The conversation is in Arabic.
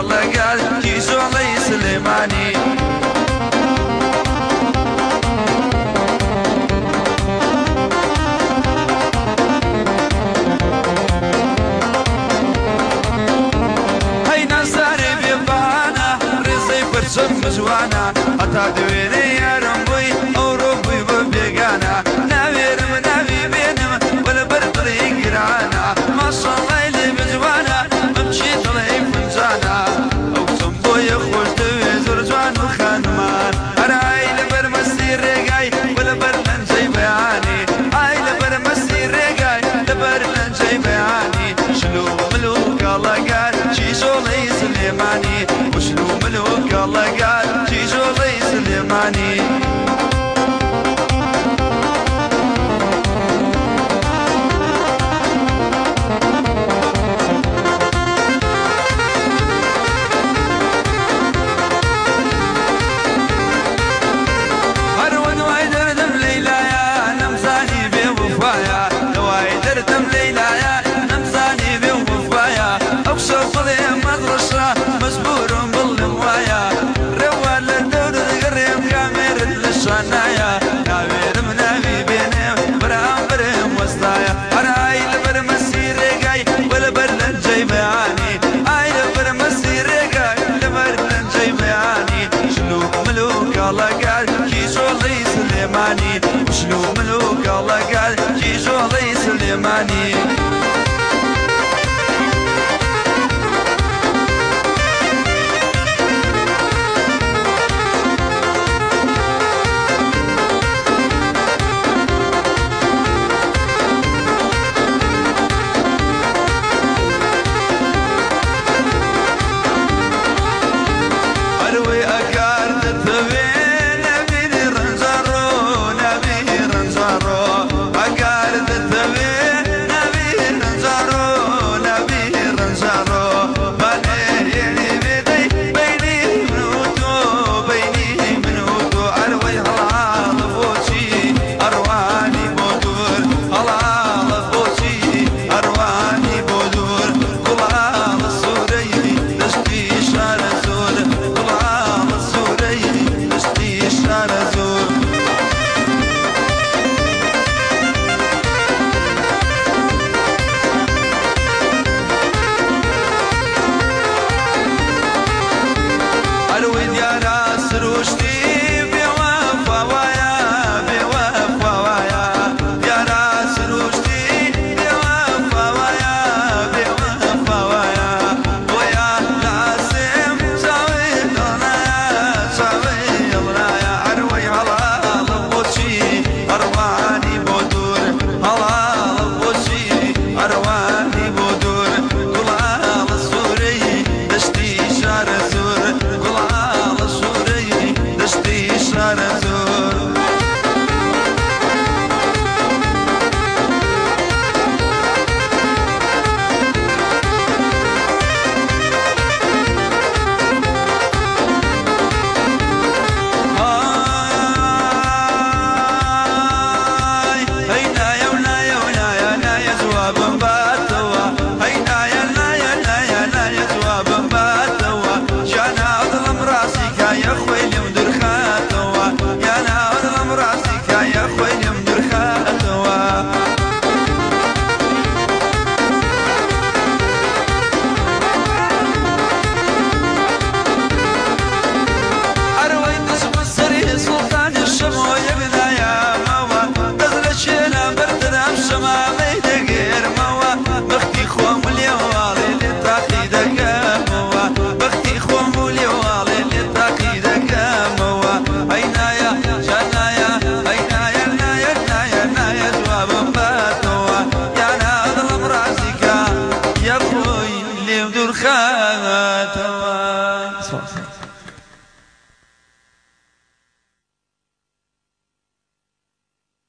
والله قال كيسو علي سليماني هينا ساري بيبانا رزي برسم مزوانا أتا دويني يا money. Guarani. خانت